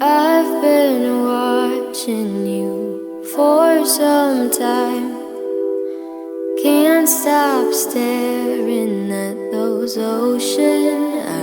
I've been watching you for some time. Can't stop staring at those ocean eyes.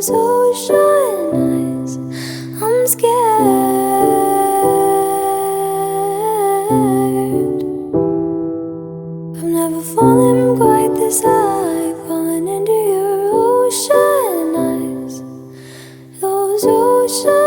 those always shine eyes. I'm scared. I've never fallen quite this high, falling into your ocean eyes. Those ocean.